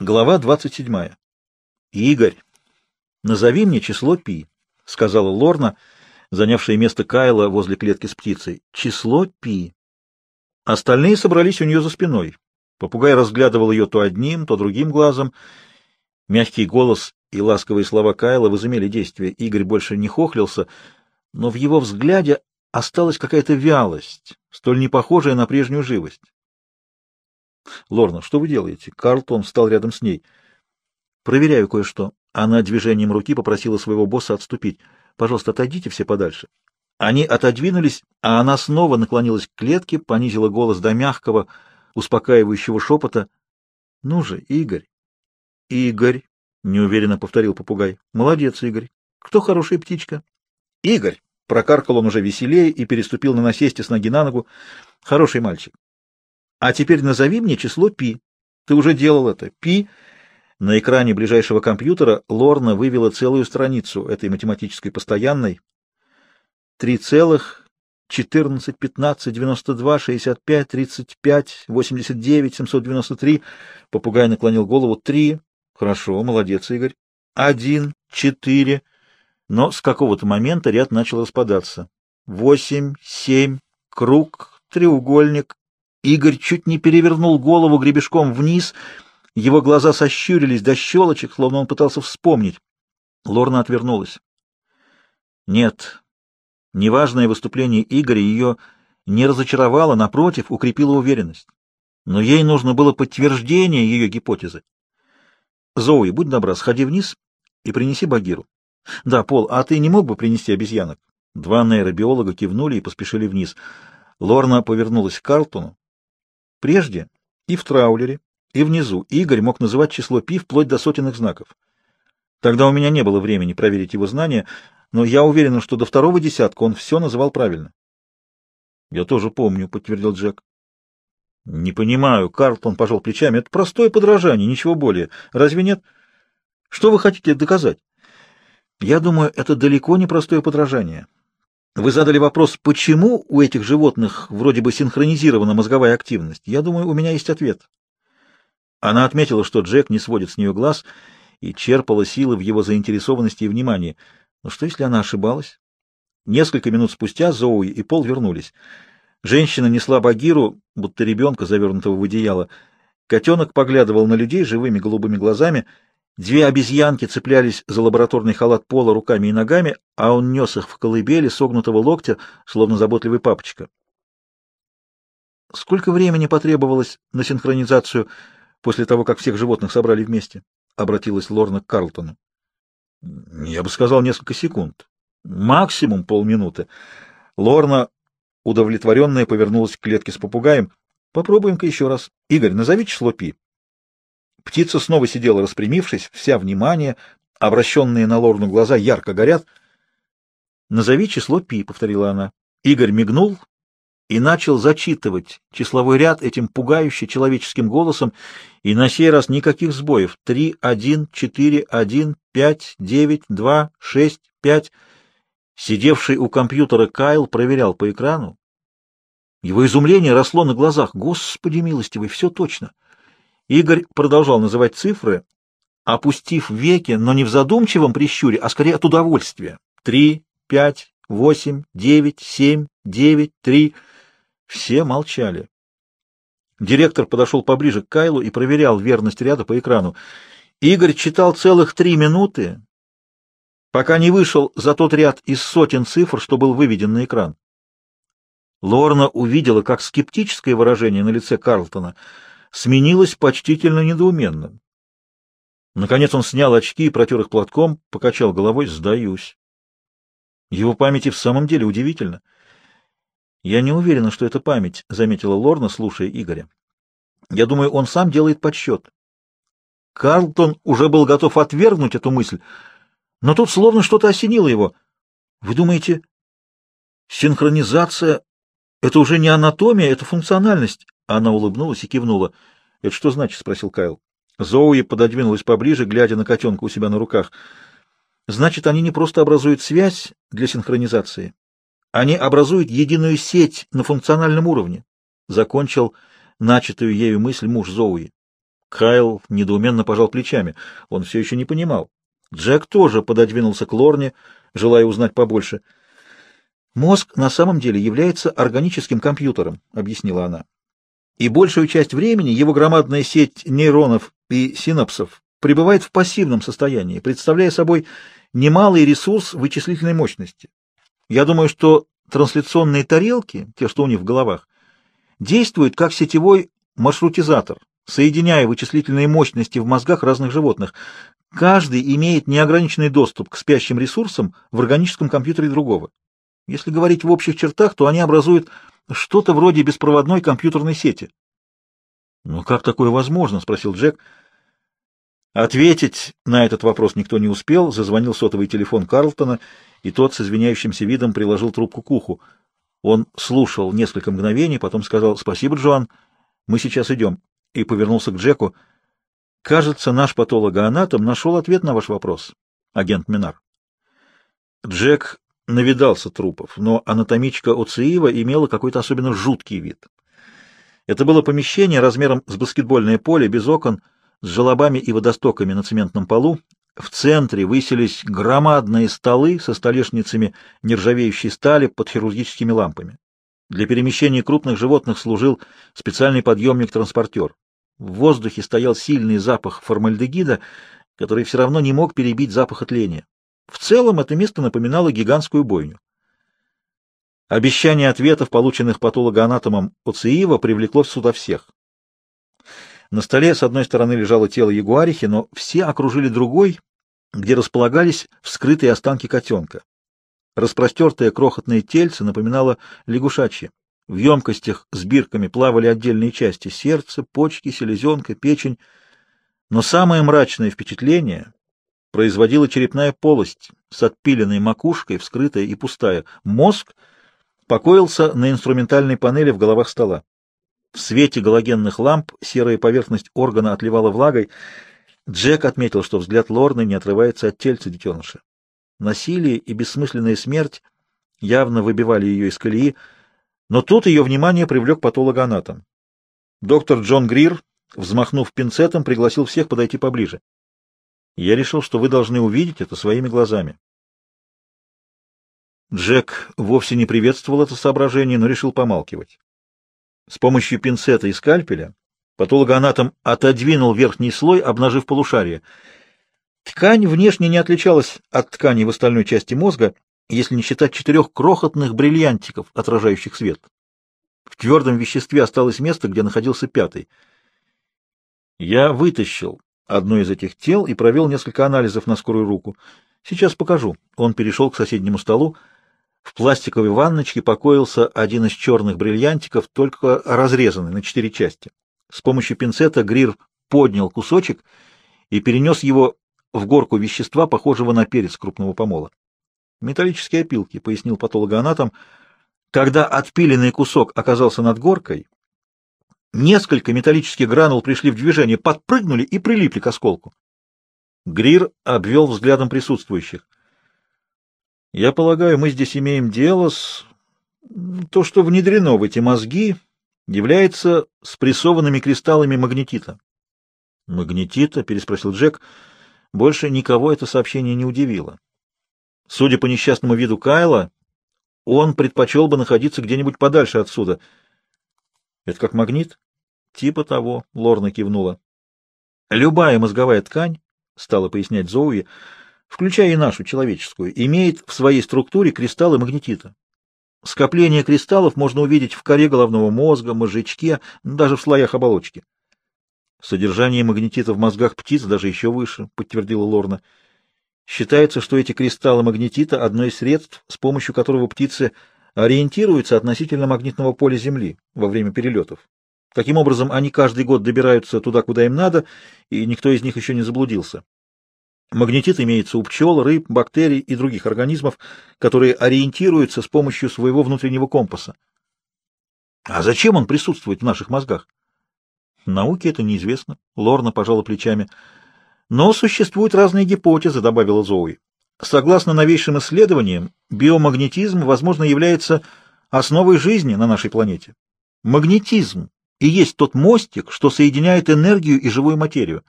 Глава 27. «Игорь, назови мне число пи», — сказала Лорна, занявшая место Кайла возле клетки с птицей. «Число пи». Остальные собрались у нее за спиной. Попугай разглядывал ее то одним, то другим глазом. Мягкий голос и ласковые слова Кайла возымели действие. Игорь больше не хохлился, но в его взгляде осталась какая-то вялость, столь не похожая на прежнюю живость. Лорна, что вы делаете? Карлтон встал рядом с ней. Проверяю кое-что. Она движением руки попросила своего босса отступить. Пожалуйста, отойдите все подальше. Они отодвинулись, а она снова наклонилась к клетке, понизила голос до мягкого, успокаивающего шепота. — Ну же, Игорь. — Игорь, — неуверенно повторил попугай. — Молодец, Игорь. Кто хорошая птичка? — Игорь. Прокаркал он уже веселее и переступил на насесте с ноги на ногу. — Хороший мальчик. А теперь назови мне число пи. Ты уже делал это. Пи. На экране ближайшего компьютера Лорна вывела целую страницу этой математической постоянной. 3 целых 14, 15, 92, 65, 35, 89, 793. Попугай наклонил голову. Три. Хорошо, молодец, Игорь. Один, четыре. Но с какого-то момента ряд начал распадаться. Восемь, семь, круг, треугольник, Игорь чуть не перевернул голову гребешком вниз, его глаза сощурились до щелочек, словно он пытался вспомнить. Лорна отвернулась. Нет, неважное выступление Игоря ее не разочаровало, напротив, укрепило уверенность. Но ей нужно было подтверждение ее гипотезы. Зоуи, будь добра, сходи вниз и принеси Багиру. Да, Пол, а ты не мог бы принести обезьянок? Два нейробиолога кивнули и поспешили вниз. Лорна повернулась к Карлтону. Прежде и в траулере, и внизу Игорь мог называть число пи вплоть до сотенных знаков. Тогда у меня не было времени проверить его знания, но я уверен, что до второго десятка он все называл правильно. — Я тоже помню, — подтвердил Джек. — Не понимаю, — Карлтон пожал плечами. — Это простое подражание, ничего более. Разве нет? Что вы хотите доказать? — Я думаю, это далеко не простое подражание. Вы задали вопрос, почему у этих животных вроде бы синхронизирована мозговая активность. Я думаю, у меня есть ответ. Она отметила, что Джек не сводит с нее глаз и черпала силы в его заинтересованности и внимании. Но что, если она ошибалась? Несколько минут спустя Зоуи и Пол вернулись. Женщина несла Багиру, будто ребенка, завернутого в одеяло. Котенок поглядывал на людей живыми голубыми глазами — Две обезьянки цеплялись за лабораторный халат пола руками и ногами, а он нес их в колыбели согнутого локтя, словно заботливый папочка. Сколько времени потребовалось на синхронизацию после того, как всех животных собрали вместе? — обратилась Лорна к Карлтону. — Я бы сказал, несколько секунд. Максимум полминуты. Лорна, удовлетворенная, повернулась к клетке с попугаем. — Попробуем-ка еще раз. Игорь, назови число пи. Птица снова сидела распрямившись, вся внимание, обращенные на Лорну глаза ярко горят. «Назови число пи», — повторила она. Игорь мигнул и начал зачитывать числовой ряд этим пугающе человеческим голосом, и на сей раз никаких сбоев. Три, один, четыре, один, пять, девять, два, шесть, пять. Сидевший у компьютера Кайл проверял по экрану. Его изумление росло на глазах. Господи милостивый, все точно. Игорь продолжал называть цифры, опустив веки, но не в задумчивом прищуре, а скорее от удовольствия. Три, пять, восемь, девять, семь, девять, три. Все молчали. Директор подошел поближе к Кайлу и проверял верность ряда по экрану. Игорь читал целых три минуты, пока не вышел за тот ряд из сотен цифр, что был выведен на экран. Лорна увидела, как скептическое выражение на лице Карлтона — сменилось почтительно недоуменным. Наконец он снял очки и протер их платком, покачал головой «сдаюсь». Его память и в самом деле удивительно. «Я не уверена, что это память», — заметила Лорна, слушая Игоря. «Я думаю, он сам делает подсчет». Карлтон уже был готов отвергнуть эту мысль, но тут словно что-то осенило его. «Вы думаете, синхронизация — это уже не анатомия, это функциональность?» Она улыбнулась и кивнула. — Это что значит? — спросил Кайл. Зоуи пододвинулась поближе, глядя на котенка у себя на руках. — Значит, они не просто образуют связь для синхронизации. Они образуют единую сеть на функциональном уровне. Закончил начатую ею мысль муж Зоуи. Кайл недоуменно пожал плечами. Он все еще не понимал. Джек тоже пододвинулся к Лорне, желая узнать побольше. «Мозг на самом деле является органическим компьютером», — объяснила она. «И большую часть времени его громадная сеть нейронов и синапсов пребывает в пассивном состоянии, представляя собой немалый ресурс вычислительной мощности. Я думаю, что трансляционные тарелки, те, что у них в головах, действуют как сетевой маршрутизатор, соединяя вычислительные мощности в мозгах разных животных. Каждый имеет неограниченный доступ к спящим ресурсам в органическом компьютере другого. Если говорить в общих чертах, то они образуют что-то вроде беспроводной компьютерной сети. «Ну как такое возможно?» — спросил Джек. Ответить на этот вопрос никто не успел. Зазвонил сотовый телефон Карлтона, и тот с извиняющимся видом приложил трубку к уху. Он слушал несколько мгновений, потом сказал «Спасибо, Джоан, мы сейчас идем», и повернулся к Джеку. «Кажется, наш патологоанатом нашел ответ на ваш вопрос, агент Минар». Джек навидался трупов, но анатомичка Оциива имела какой-то особенно жуткий вид. Это было помещение размером с баскетбольное поле, без окон, с желобами и водостоками на цементном полу. В центре высились громадные столы со столешницами нержавеющей стали под хирургическими лампами. Для перемещения крупных животных служил специальный подъемник-транспортер. В воздухе стоял сильный запах формальдегида, который все равно не мог перебить запах тления. В целом это место напоминало гигантскую бойню. Обещание ответов, полученных патологоанатомом Оциива, привлекло сюда всех. На столе с одной стороны лежало тело ягуарихи, но все окружили другой, где располагались вскрытые останки котенка. Распростертое крохотное тельце напоминало лягушачье. В емкостях с бирками плавали отдельные части — сердце, почки, селезенка, печень. Но самое мрачное впечатление производила черепная полость с отпиленной макушкой, вскрытая и пустая. Мозг покоился на инструментальной панели в головах стола. В свете галогенных ламп серая поверхность органа отливала влагой. Джек отметил, что взгляд Лорны не отрывается от тельца детеныша. Насилие и бессмысленная смерть явно выбивали ее из колеи, но тут ее внимание привлек патологоанатом. Доктор Джон Грир, взмахнув пинцетом, пригласил всех подойти поближе. Я решил, что вы должны увидеть это своими глазами. Джек вовсе не приветствовал это соображение, но решил помалкивать. С помощью пинцета и скальпеля патологоанатом отодвинул верхний слой, обнажив полушарие. Ткань внешне не отличалась от ткани в остальной части мозга, если не считать четырех крохотных бриллиантиков, отражающих свет. В твердом веществе осталось место, где находился пятый. Я вытащил одно из этих тел и провел несколько анализов на скорую руку. Сейчас покажу. Он перешел к соседнему столу. В пластиковой ванночке покоился один из черных бриллиантиков, только разрезанный на четыре части. С помощью пинцета Грир поднял кусочек и перенес его в горку вещества, похожего на перец крупного помола. Металлические опилки, пояснил патологоанатом. Когда отпиленный кусок оказался над горкой, несколько металлических гранул пришли в движение, подпрыгнули и прилипли к осколку. Грир обвел взглядом присутствующих. Я полагаю, мы здесь имеем дело с... То, что внедрено в эти мозги, является спрессованными кристаллами магнетита. «Магнетита?» — переспросил Джек. Больше никого это сообщение не удивило. Судя по несчастному виду Кайла, он предпочел бы находиться где-нибудь подальше отсюда. Это как магнит? Типа того, Лорна кивнула. Любая мозговая ткань, стала пояснять Зоуи, включая и нашу человеческую, имеет в своей структуре кристаллы магнетита. Скопление кристаллов можно увидеть в коре головного мозга, мозжечке, даже в слоях оболочки. Содержание магнетита в мозгах птиц даже еще выше, подтвердила Лорна. Считается, что эти кристаллы магнетита — одно из средств, с помощью которого птицы ориентируются относительно магнитного поля Земли во время перелетов. Таким образом, они каждый год добираются туда, куда им надо, и никто из них еще не заблудился. Магнетит имеется у пчел, рыб, бактерий и других организмов, которые ориентируются с помощью своего внутреннего компаса. А зачем он присутствует в наших мозгах? Науке это неизвестно. Лорна пожала плечами. Но существуют разные гипотезы, добавила Зоуи. Согласно новейшим исследованиям, биомагнетизм, возможно, является основой жизни на нашей планете. Магнетизм и есть тот мостик, что соединяет энергию и живую материю.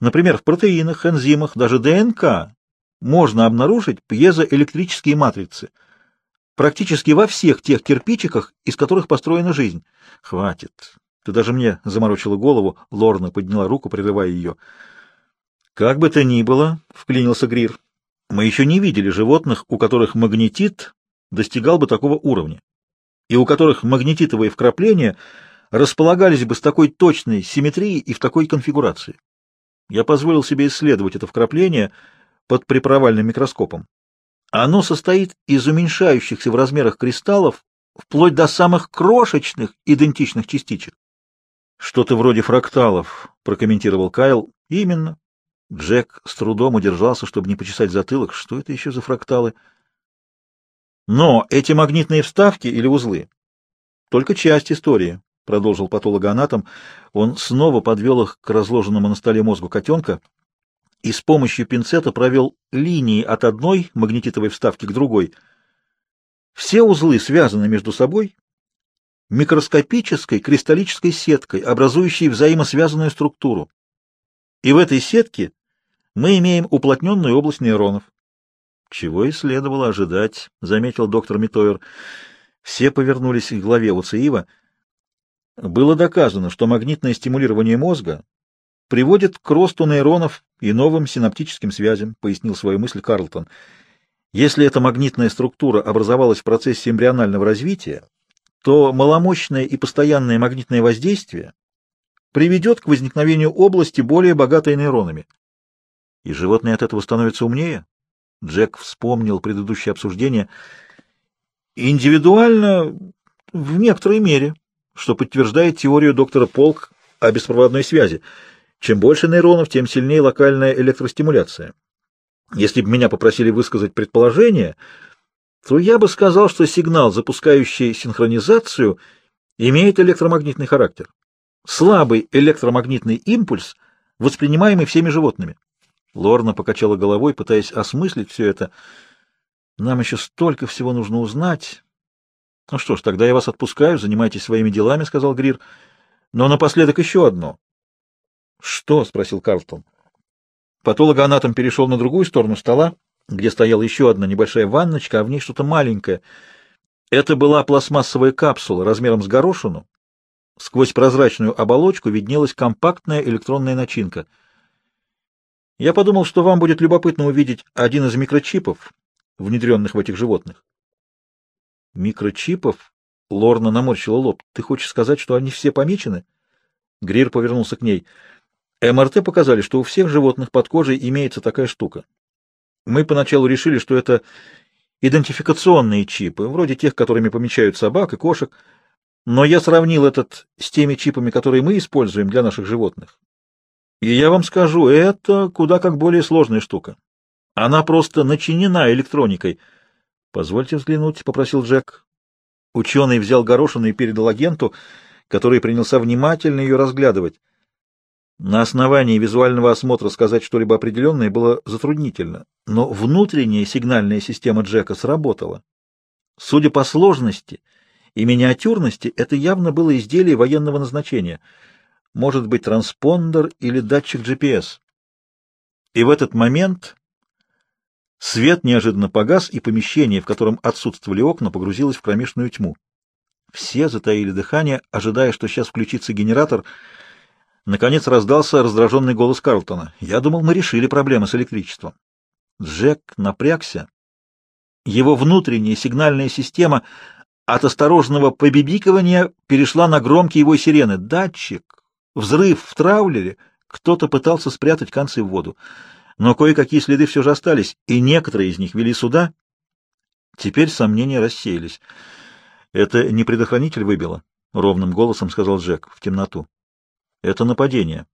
Например, в протеинах, энзимах, даже ДНК можно обнаружить пьезоэлектрические матрицы. Практически во всех тех кирпичиках, из которых построена жизнь. Хватит. Ты даже мне заморочила голову. Лорна подняла руку, прерывая ее. Как бы то ни было, — вклинился Грир, — мы еще не видели животных, у которых магнетит достигал бы такого уровня, и у которых магнетитовые вкрапления располагались бы с такой точной симметрией и в такой конфигурации. Я позволил себе исследовать это вкрапление под припровальным микроскопом. Оно состоит из уменьшающихся в размерах кристаллов вплоть до самых крошечных идентичных частичек. Что-то вроде фракталов, прокомментировал Кайл. Именно. Джек с трудом удержался, чтобы не почесать затылок. Что это еще за фракталы? Но эти магнитные вставки или узлы — только часть истории, — продолжил патологоанатом. Он снова подвел их к разложенному на столе мозгу котенка и с помощью пинцета провел линии от одной магнетитовой вставки к другой. Все узлы связаны между собой микроскопической кристаллической сеткой, образующей взаимосвязанную структуру. И в этой сетке мы имеем уплотненную область нейронов. Чего и следовало ожидать, заметил доктор Митойер. Все повернулись к главе УЦИИВа. Было доказано, что магнитное стимулирование мозга приводит к росту нейронов и новым синаптическим связям, пояснил свою мысль Карлтон. Если эта магнитная структура образовалась в процессе эмбрионального развития, то маломощное и постоянное магнитное воздействие приведет к возникновению области, более богатой нейронами. И животные от этого становятся умнее? Джек вспомнил предыдущее обсуждение. Индивидуально, в некоторой мере, что подтверждает теорию доктора Полк о беспроводной связи. Чем больше нейронов, тем сильнее локальная электростимуляция. Если бы меня попросили высказать предположение, то я бы сказал, что сигнал, запускающий синхронизацию, имеет электромагнитный характер. Слабый электромагнитный импульс, воспринимаемый всеми животными. Лорна покачала головой, пытаясь осмыслить все это. Нам еще столько всего нужно узнать. Ну что ж, тогда я вас отпускаю, занимайтесь своими делами, сказал Грир. Но напоследок еще одно. Что? спросил Карлтон. Патологоанатом перешел на другую сторону стола где стояла еще одна небольшая ванночка, а в ней что-то маленькое. Это была пластмассовая капсула размером с горошину. Сквозь прозрачную оболочку виднелась компактная электронная начинка. Я подумал, что вам будет любопытно увидеть один из микрочипов, внедренных в этих животных. Микрочипов? Лорна наморщила лоб. Ты хочешь сказать, что они все помечены? Грир повернулся к ней. МРТ показали, что у всех животных под кожей имеется такая штука. Мы поначалу решили, что это идентификационные чипы, вроде тех, которыми помечают собак и кошек, но я сравнил этот с теми чипами, которые мы используем для наших животных. И я вам скажу, это куда как более сложная штука. Она просто начинена электроникой. Позвольте взглянуть, — попросил Джек. Ученый взял горошину и передал агенту, который принялся внимательно ее разглядывать. На основании визуального осмотра сказать что-либо определенное было затруднительно, но внутренняя сигнальная система Джека сработала. Судя по сложности и миниатюрности, это явно было изделие военного назначения. Может быть, транспондер или датчик GPS. И в этот момент свет неожиданно погас, и помещение, в котором отсутствовали окна, погрузилось в кромешную тьму. Все затаили дыхание, ожидая, что сейчас включится генератор — Наконец раздался раздраженный голос Карлтона. «Я думал, мы решили проблемы с электричеством». Джек напрягся. Его внутренняя сигнальная система от осторожного побибикивания перешла на громкие его сирены. Датчик, взрыв в траулере, кто-то пытался спрятать концы в воду. Но кое-какие следы все же остались, и некоторые из них вели сюда. Теперь сомнения рассеялись. «Это не предохранитель выбило», — ровным голосом сказал Джек в темноту. Это нападение.